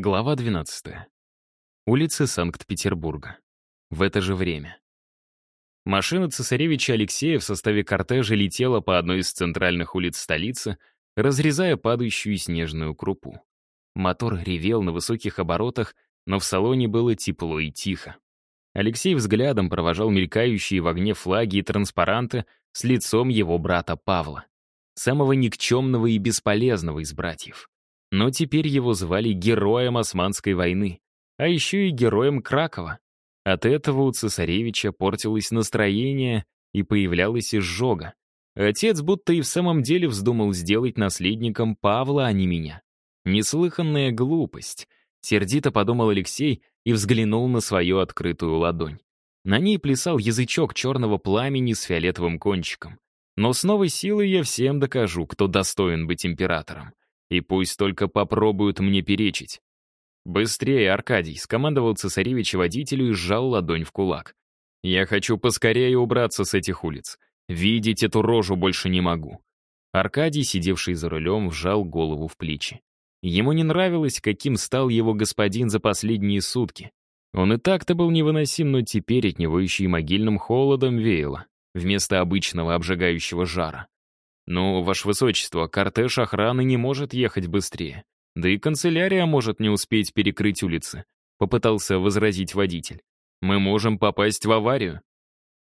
Глава 12. Улицы Санкт-Петербурга. В это же время. Машина цесаревича Алексея в составе кортежа летела по одной из центральных улиц столицы, разрезая падающую снежную крупу. Мотор ревел на высоких оборотах, но в салоне было тепло и тихо. Алексей взглядом провожал мелькающие в огне флаги и транспаранты с лицом его брата Павла, самого никчемного и бесполезного из братьев. Но теперь его звали героем Османской войны, а еще и героем Кракова. От этого у цесаревича портилось настроение и появлялась изжога. Отец будто и в самом деле вздумал сделать наследником Павла, а не меня. Неслыханная глупость. Сердито подумал Алексей и взглянул на свою открытую ладонь. На ней плясал язычок черного пламени с фиолетовым кончиком. Но с новой силой я всем докажу, кто достоин быть императором. И пусть только попробуют мне перечить. «Быстрее, Аркадий!» — скомандовал цесаревич водителю и сжал ладонь в кулак. «Я хочу поскорее убраться с этих улиц. Видеть эту рожу больше не могу». Аркадий, сидевший за рулем, вжал голову в плечи. Ему не нравилось, каким стал его господин за последние сутки. Он и так-то был невыносим, но теперь от него еще и могильным холодом веяло, вместо обычного обжигающего жара. «Ну, ваше высочество, кортеж охраны не может ехать быстрее. Да и канцелярия может не успеть перекрыть улицы», — попытался возразить водитель. «Мы можем попасть в аварию».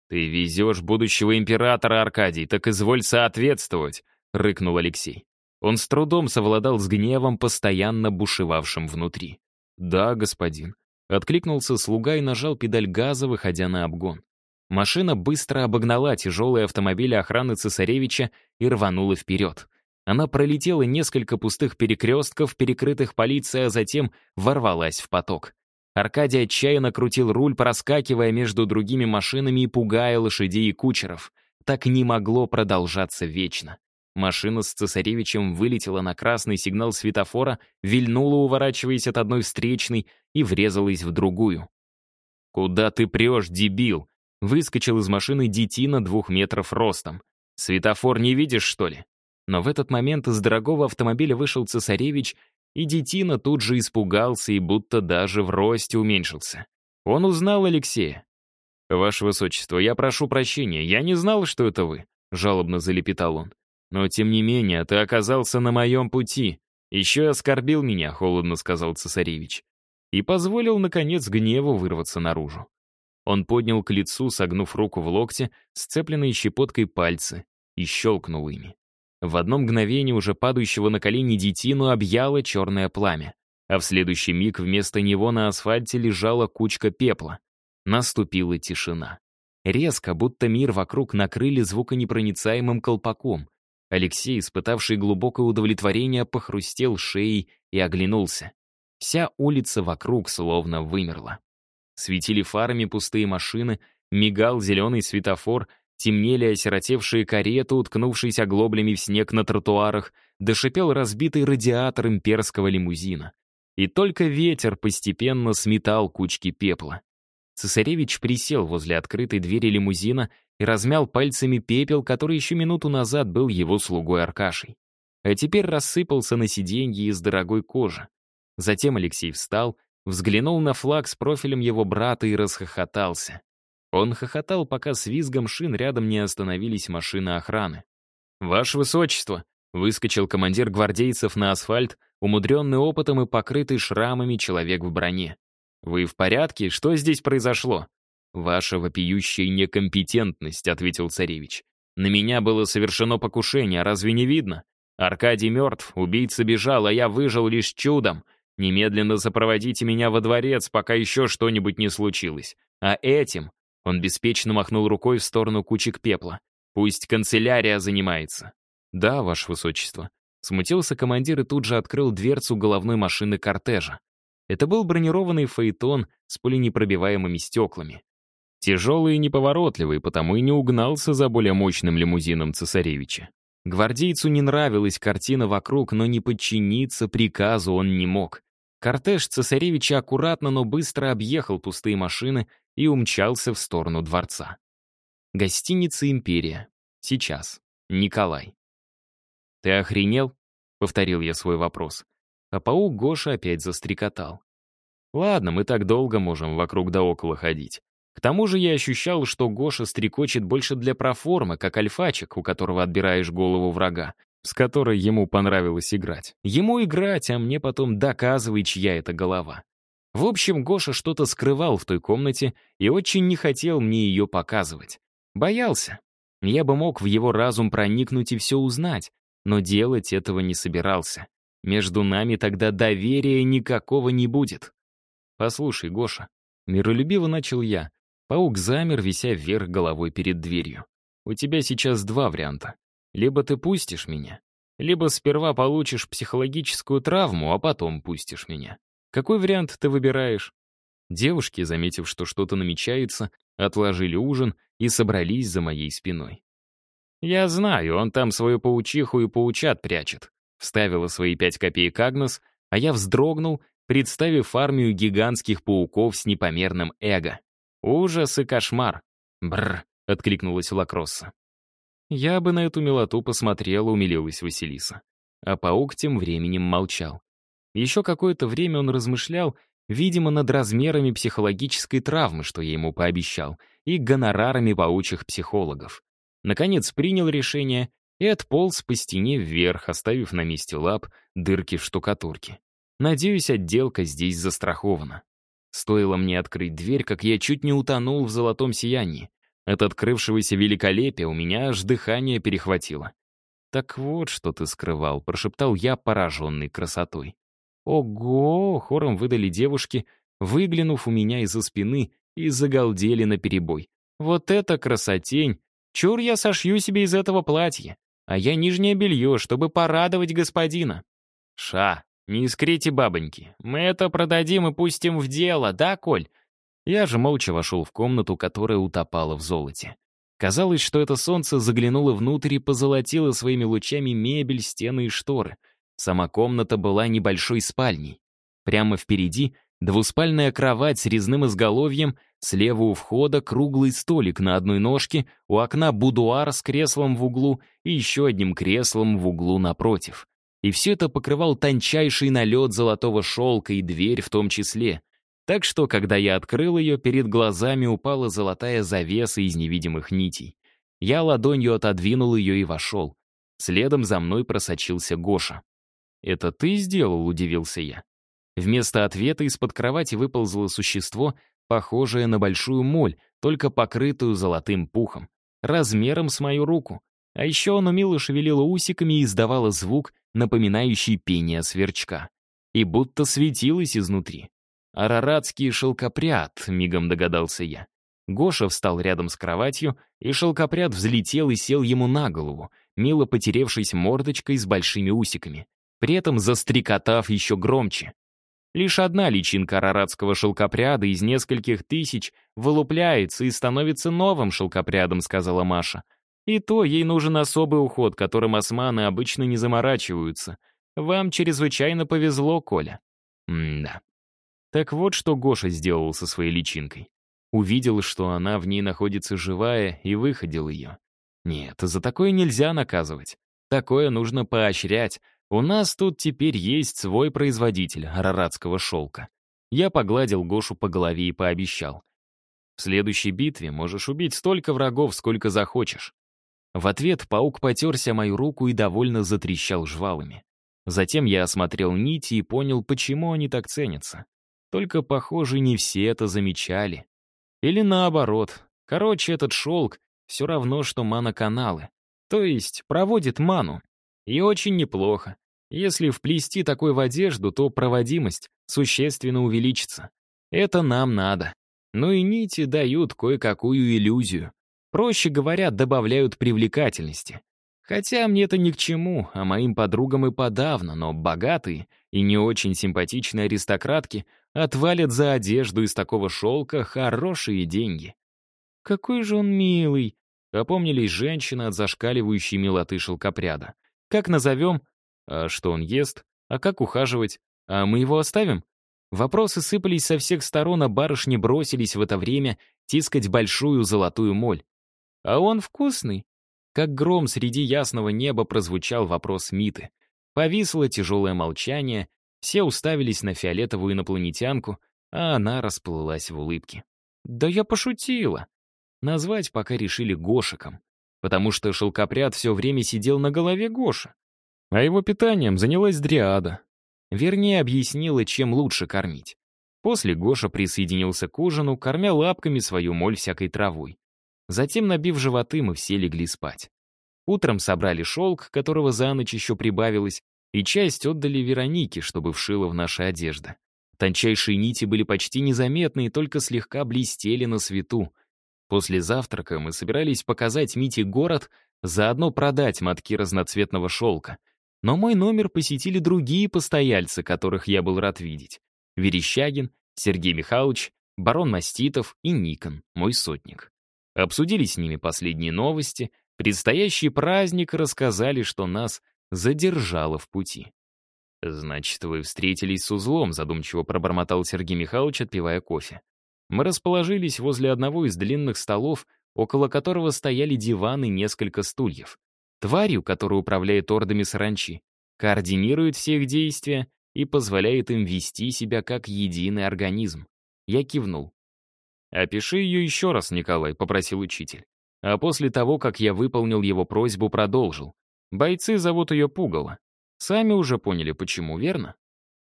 «Ты везешь будущего императора, Аркадий, так изволь соответствовать», — рыкнул Алексей. Он с трудом совладал с гневом, постоянно бушевавшим внутри. «Да, господин», — откликнулся слуга и нажал педаль газа, выходя на обгон. Машина быстро обогнала тяжелые автомобили охраны цесаревича и рванула вперед. Она пролетела несколько пустых перекрестков, перекрытых полицией, а затем ворвалась в поток. Аркадий отчаянно крутил руль, проскакивая между другими машинами и пугая лошадей и кучеров. Так не могло продолжаться вечно. Машина с цесаревичем вылетела на красный сигнал светофора, вильнула, уворачиваясь от одной встречной, и врезалась в другую. «Куда ты прешь, дебил?» Выскочил из машины детина двух метров ростом. «Светофор не видишь, что ли?» Но в этот момент из дорогого автомобиля вышел цесаревич, и детина тут же испугался и будто даже в росте уменьшился. Он узнал Алексея. «Ваше высочество, я прошу прощения, я не знал, что это вы», — жалобно залепетал он. «Но, тем не менее, ты оказался на моем пути. Еще и оскорбил меня», — холодно сказал цесаревич. И позволил, наконец, гневу вырваться наружу. Он поднял к лицу, согнув руку в локте, сцепленные щепоткой пальцы, и щелкнул ими. В одно мгновение уже падающего на колени детину объяло черное пламя, а в следующий миг вместо него на асфальте лежала кучка пепла. Наступила тишина. Резко, будто мир вокруг накрыли звуконепроницаемым колпаком. Алексей, испытавший глубокое удовлетворение, похрустел шеей и оглянулся. Вся улица вокруг словно вымерла. Светили фарами пустые машины, мигал зеленый светофор, темнели осиротевшие кареты, уткнувшись оглоблями в снег на тротуарах, дошипел разбитый радиатор имперского лимузина. И только ветер постепенно сметал кучки пепла. Цесаревич присел возле открытой двери лимузина и размял пальцами пепел, который еще минуту назад был его слугой Аркашей. А теперь рассыпался на сиденье из дорогой кожи. Затем Алексей встал, взглянул на флаг с профилем его брата и расхохотался. Он хохотал, пока с визгом шин рядом не остановились машины охраны. «Ваше Высочество!» — выскочил командир гвардейцев на асфальт, умудренный опытом и покрытый шрамами человек в броне. «Вы в порядке? Что здесь произошло?» «Ваша вопиющая некомпетентность», — ответил царевич. «На меня было совершено покушение, разве не видно? Аркадий мертв, убийца бежал, а я выжил лишь чудом. Немедленно сопроводите меня во дворец, пока еще что-нибудь не случилось. А этим...» Он беспечно махнул рукой в сторону кучек пепла. «Пусть канцелярия занимается». «Да, ваше высочество». Смутился командир и тут же открыл дверцу головной машины кортежа. Это был бронированный фаэтон с пуленепробиваемыми стеклами. Тяжелый и неповоротливый, потому и не угнался за более мощным лимузином цесаревича. Гвардейцу не нравилась картина вокруг, но не подчиниться приказу он не мог. Кортеж цесаревича аккуратно, но быстро объехал пустые машины и умчался в сторону дворца. Гостиница «Империя». Сейчас. Николай. «Ты охренел?» — повторил я свой вопрос. а паук Гоша опять застрекотал. Ладно, мы так долго можем вокруг да около ходить. К тому же я ощущал, что Гоша стрекочет больше для проформы, как альфачик, у которого отбираешь голову врага, с которой ему понравилось играть. Ему играть, а мне потом доказывай, чья это голова. В общем, Гоша что-то скрывал в той комнате и очень не хотел мне ее показывать. Боялся. Я бы мог в его разум проникнуть и все узнать, но делать этого не собирался. Между нами тогда доверия никакого не будет. «Послушай, Гоша», — миролюбиво начал я. Паук замер, вися вверх головой перед дверью. «У тебя сейчас два варианта. Либо ты пустишь меня, либо сперва получишь психологическую травму, а потом пустишь меня. Какой вариант ты выбираешь?» Девушки, заметив, что что-то намечается, отложили ужин и собрались за моей спиной. «Я знаю, он там свою паучиху и паучат прячет», вставила свои пять копеек Агнес, а я вздрогнул, представив армию гигантских пауков с непомерным эго. «Ужас и кошмар!» «Бррр!» — откликнулась Лакросса. «Я бы на эту милоту посмотрела», — умилилась Василиса. А паук тем временем молчал. Еще какое-то время он размышлял, видимо, над размерами психологической травмы, что я ему пообещал, и гонорарами паучих психологов. Наконец принял решение и отполз по стене вверх, оставив на месте лап дырки в штукатурке. Надеюсь, отделка здесь застрахована. Стоило мне открыть дверь, как я чуть не утонул в золотом сиянии. От открывшегося великолепия у меня аж дыхание перехватило. «Так вот, что ты скрывал», — прошептал я, пораженный красотой. «Ого!» — хором выдали девушки, выглянув у меня из-за спины и загалдели наперебой. «Вот это красотень! Чур я сошью себе из этого платья, а я нижнее белье, чтобы порадовать господина». «Ша, не искрите бабоньки, мы это продадим и пустим в дело, да, Коль?» Я же молча вошел в комнату, которая утопала в золоте. Казалось, что это солнце заглянуло внутрь и позолотило своими лучами мебель, стены и шторы — Сама комната была небольшой спальней. Прямо впереди двуспальная кровать с резным изголовьем, слева у входа круглый столик на одной ножке, у окна будуар с креслом в углу и еще одним креслом в углу напротив. И все это покрывал тончайший налет золотого шелка и дверь в том числе. Так что, когда я открыл ее, перед глазами упала золотая завеса из невидимых нитей. Я ладонью отодвинул ее и вошел. Следом за мной просочился Гоша. «Это ты сделал?» — удивился я. Вместо ответа из-под кровати выползло существо, похожее на большую моль, только покрытую золотым пухом, размером с мою руку. А еще оно мило шевелило усиками и издавало звук, напоминающий пение сверчка. И будто светилось изнутри. «Араратский шелкопряд», — мигом догадался я. Гоша встал рядом с кроватью, и шелкопряд взлетел и сел ему на голову, мило потеревшись мордочкой с большими усиками при этом застрекотав еще громче. Лишь одна личинка араратского шелкопряда из нескольких тысяч вылупляется и становится новым шелкопрядом, сказала Маша. И то ей нужен особый уход, которым османы обычно не заморачиваются. Вам чрезвычайно повезло, Коля. М-да. Так вот, что Гоша сделал со своей личинкой. Увидел, что она в ней находится живая, и выходил ее. Нет, за такое нельзя наказывать. Такое нужно поощрять, у нас тут теперь есть свой производитель араратского шелка. Я погладил Гошу по голове и пообещал. В следующей битве можешь убить столько врагов, сколько захочешь. В ответ паук потерся мою руку и довольно затрещал жвалами. Затем я осмотрел нити и понял, почему они так ценятся. Только, похоже, не все это замечали. Или наоборот. Короче, этот шелк все равно, что маноканалы. То есть проводит ману. И очень неплохо. Если вплести такой в одежду, то проводимость существенно увеличится. Это нам надо. Ну и нити дают кое-какую иллюзию. Проще говоря, добавляют привлекательности. Хотя мне это ни к чему, а моим подругам и подавно, но богатые и не очень симпатичные аристократки отвалят за одежду из такого шелка хорошие деньги. «Какой же он милый!» — опомнились женщины от зашкаливающей милоты шелкопряда. «Как назовем? А что он ест? А как ухаживать? А мы его оставим? Вопросы сыпались со всех сторон, а барышни бросились в это время тискать большую золотую моль. А он вкусный? Как гром среди ясного неба прозвучал вопрос Миты. Повисло тяжелое молчание, Все уставились на фиолетовую инопланетянку, а она расплылась в улыбке. «Да я пошутила!» Назвать пока решили Гошиком, потому что шелкопряд все время сидел на голове Гоши, а его питанием занялась Дриада. Вернее, объяснила, чем лучше кормить. После Гоша присоединился к ужину, кормя лапками свою моль всякой травой. Затем, набив животы, мы все легли спать. Утром собрали шелк, которого за ночь еще прибавилось, и часть отдали Веронике, чтобы вшила в наши одежды. Тончайшие нити были почти незаметны и только слегка блестели на свету. После завтрака мы собирались показать Мите город, заодно продать мотки разноцветного шелка. Но мой номер посетили другие постояльцы, которых я был рад видеть. Верещагин, Сергей Михайлович, барон Маститов и Никон, мой сотник. Обсудили с ними последние новости, предстоящий праздник рассказали, что нас задержало в пути. «Значит, вы встретились с узлом», — задумчиво пробормотал Сергей Михайлович, отпивая кофе. Мы расположились возле одного из длинных столов, около которого стояли диваны и несколько стульев. Тварью, которая управляет ордами саранчи, координирует все их действия и позволяет им вести себя как единый организм. Я кивнул. «Опиши ее еще раз, Николай», — попросил учитель. А после того, как я выполнил его просьбу, продолжил. Бойцы зовут ее Пугало. Сами уже поняли, почему, верно?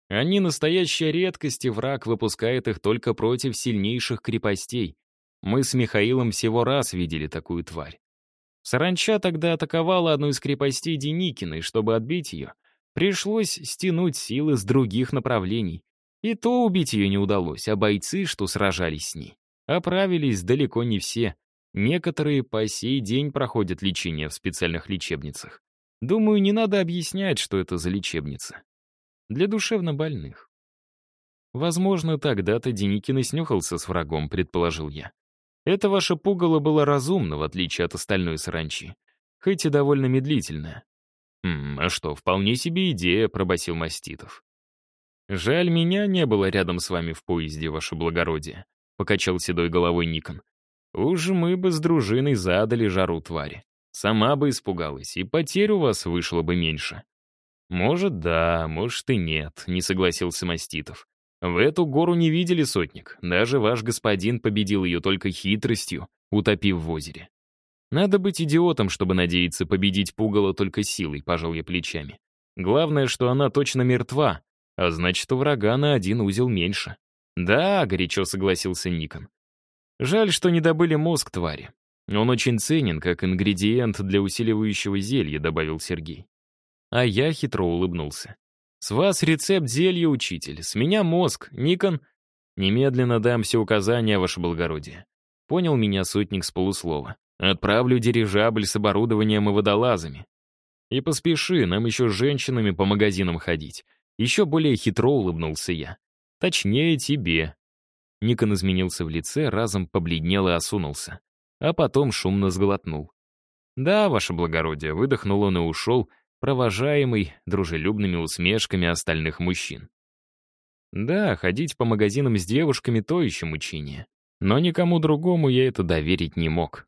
Они настоящая редкость, и враг выпускает их только против сильнейших крепостей. Мы с Михаилом всего раз видели такую тварь. Саранча тогда атаковала одну из крепостей Деникиной, чтобы отбить ее. Пришлось стянуть силы с других направлений. И то убить ее не удалось, а бойцы, что сражались с ней, оправились далеко не все. Некоторые по сей день проходят лечение в специальных лечебницах. Думаю, не надо объяснять, что это за лечебница. Для душевнобольных. Возможно, тогда-то Деникин и снюхался с врагом, предположил я. Это ваше пугало было разумно, в отличие от остальной саранчи. Хоть и довольно медлительное. «М «А что, вполне себе идея», — пробасил Маститов. «Жаль, меня не было рядом с вами в поезде, ваше благородие», — покачал седой головой Никон. «Уж мы бы с дружиной задали жару твари. Сама бы испугалась, и потерь у вас вышло бы меньше». «Может, да, может и нет», — не согласился Маститов. «В эту гору не видели сотник. Даже ваш господин победил ее только хитростью, утопив в озере. Надо быть идиотом, чтобы надеяться победить пугало только силой, пожал я плечами. Главное, что она точно мертва, а значит, у врага на один узел меньше. Да, горячо согласился Никон. Жаль, что не добыли мозг твари. Он очень ценен, как ингредиент для усиливающего зелья, добавил Сергей. А я хитро улыбнулся. С вас рецепт зелья, учитель, с меня мозг, Никон. Немедленно дам все указания, ваше благородие. Понял меня сотник с полуслова. Отправлю дирижабль с оборудованием и водолазами. И поспеши, нам еще с женщинами по магазинам ходить. Еще более хитро улыбнулся я. Точнее, тебе. Никон изменился в лице, разом побледнел и осунулся. А потом шумно сглотнул. «Да, ваше благородие», — выдохнул он и ушел, провожаемый дружелюбными усмешками остальных мужчин. Да, ходить по магазинам с девушками — то еще мучение. Но никому другому я это доверить не мог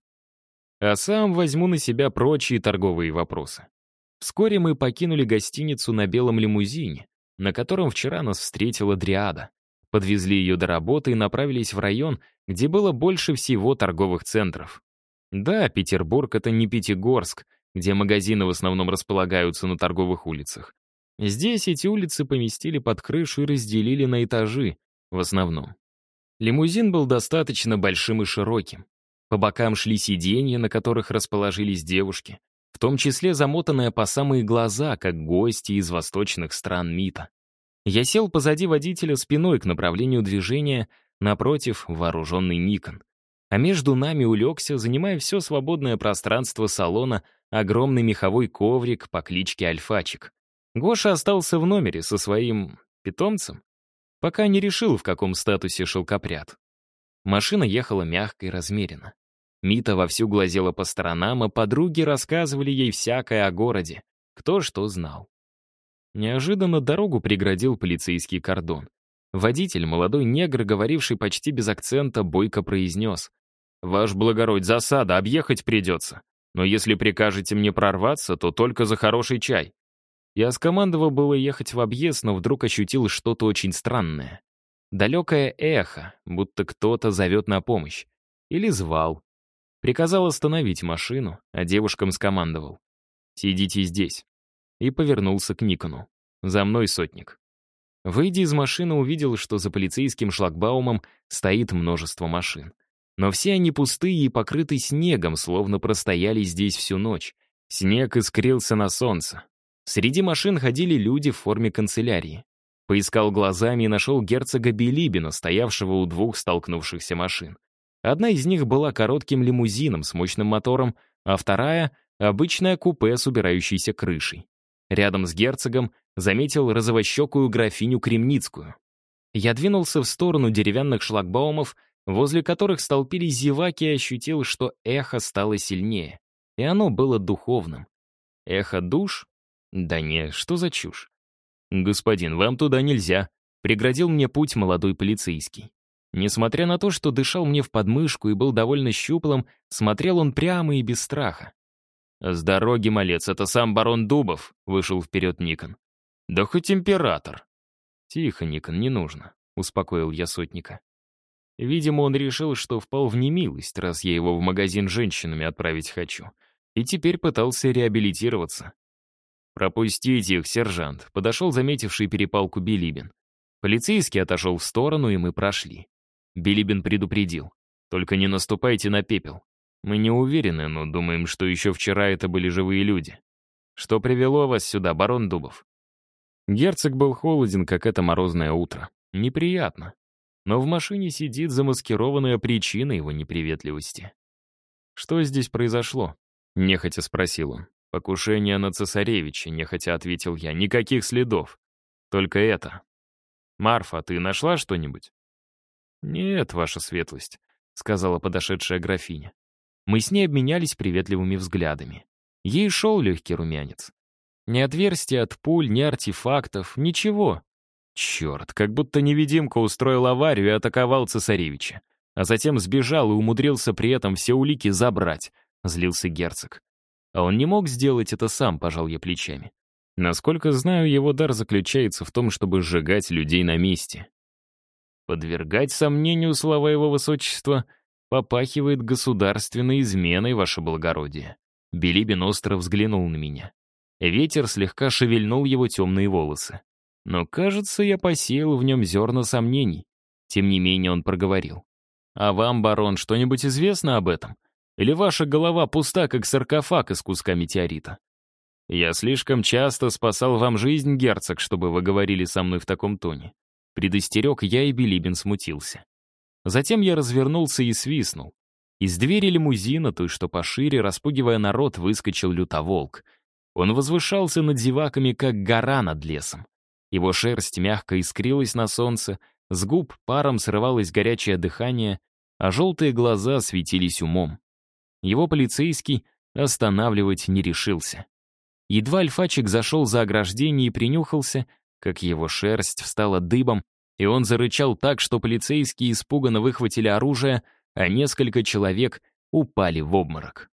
а сам возьму на себя прочие торговые вопросы. Вскоре мы покинули гостиницу на белом лимузине, на котором вчера нас встретила Дриада. Подвезли ее до работы и направились в район, где было больше всего торговых центров. Да, Петербург — это не Пятигорск, где магазины в основном располагаются на торговых улицах. Здесь эти улицы поместили под крышу и разделили на этажи, в основном. Лимузин был достаточно большим и широким. По бокам шли сиденья, на которых расположились девушки, в том числе замотанная по самые глаза, как гости из восточных стран МИТа. Я сел позади водителя спиной к направлению движения, напротив — вооруженный Никон. А между нами улегся, занимая все свободное пространство салона, огромный меховой коврик по кличке Альфачик. Гоша остался в номере со своим питомцем, пока не решил, в каком статусе шелкопряд. Машина ехала мягко и размеренно. Мита вовсю глазела по сторонам, а подруги рассказывали ей всякое о городе, кто что знал. Неожиданно дорогу преградил полицейский кордон. Водитель, молодой негр, говоривший почти без акцента, бойко произнес. «Ваш благородь, засада, объехать придется. Но если прикажете мне прорваться, то только за хороший чай». Я скомандовал было ехать в объезд, но вдруг ощутил что-то очень странное. Далекое эхо, будто кто-то зовет на помощь. Или звал. Приказал остановить машину, а девушкам скомандовал. «Сидите здесь». И повернулся к Никону. «За мной, сотник». Выйдя из машины, увидел, что за полицейским шлагбаумом стоит множество машин. Но все они пустые и покрыты снегом, словно простояли здесь всю ночь. Снег искрился на солнце. Среди машин ходили люди в форме канцелярии. Поискал глазами и нашел герцога Билибина, стоявшего у двух столкнувшихся машин. Одна из них была коротким лимузином с мощным мотором, а вторая — обычная купе с убирающейся крышей. Рядом с герцогом заметил розовощекую графиню Кремницкую. Я двинулся в сторону деревянных шлагбаумов, возле которых столпились зеваки, и ощутил, что эхо стало сильнее. И оно было духовным. Эхо душ? Да не, что за чушь? «Господин, вам туда нельзя», — преградил мне путь молодой полицейский. Несмотря на то, что дышал мне в подмышку и был довольно щуплым, смотрел он прямо и без страха. «С дороги, малец, это сам барон Дубов», — вышел вперед Никон. «Да хоть император». «Тихо, Никон, не нужно», — успокоил я сотника. Видимо, он решил, что впал в немилость, раз я его в магазин женщинами отправить хочу. И теперь пытался реабилитироваться. «Пропустите их, сержант», — подошел заметивший перепалку Билибин. Полицейский отошел в сторону, и мы прошли. Билибин предупредил. «Только не наступайте на пепел. Мы не уверены, но думаем, что еще вчера это были живые люди. Что привело вас сюда, барон Дубов?» Герцог был холоден, как это морозное утро. Неприятно. Но в машине сидит замаскированная причина его неприветливости. «Что здесь произошло?» — нехотя спросил он. «Покушение на цесаревича», — нехотя ответил я. «Никаких следов. Только это. Марфа, ты нашла что-нибудь?» «Нет, ваша светлость», — сказала подошедшая графиня. Мы с ней обменялись приветливыми взглядами. Ей шел легкий румянец. Ни отверстия от пуль, ни артефактов, ничего. Черт, как будто невидимка устроил аварию и атаковал цесаревича. А затем сбежал и умудрился при этом все улики забрать, злился герцог. А он не мог сделать это сам, пожал я плечами. Насколько знаю, его дар заключается в том, чтобы сжигать людей на месте. Подвергать сомнению слова его высочества попахивает государственной изменой, ваше благородие. Билибин остро взглянул на меня. Ветер слегка шевельнул его темные волосы. Но, кажется, я посеял в нем зерна сомнений. Тем не менее он проговорил. «А вам, барон, что-нибудь известно об этом? Или ваша голова пуста, как саркофаг из куска метеорита? Я слишком часто спасал вам жизнь, герцог, чтобы вы говорили со мной в таком тоне. Предостерег я, и Билибин смутился. Затем я развернулся и свистнул. Из двери лимузина, той, что пошире, распугивая народ, выскочил лютоволк. Он возвышался над зеваками, как гора над лесом. Его шерсть мягко искрилась на солнце, с губ паром срывалось горячее дыхание, а желтые глаза светились умом. Его полицейский останавливать не решился. Едва альфачик зашел за ограждение и принюхался, как его шерсть встала дыбом, и он зарычал так, что полицейские испуганно выхватили оружие, а несколько человек упали в обморок.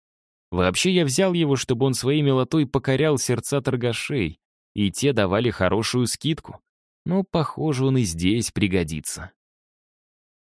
Вообще я взял его, чтобы он своей милотой покорял сердца торгашей, и те давали хорошую скидку. Но, похоже, он и здесь пригодится.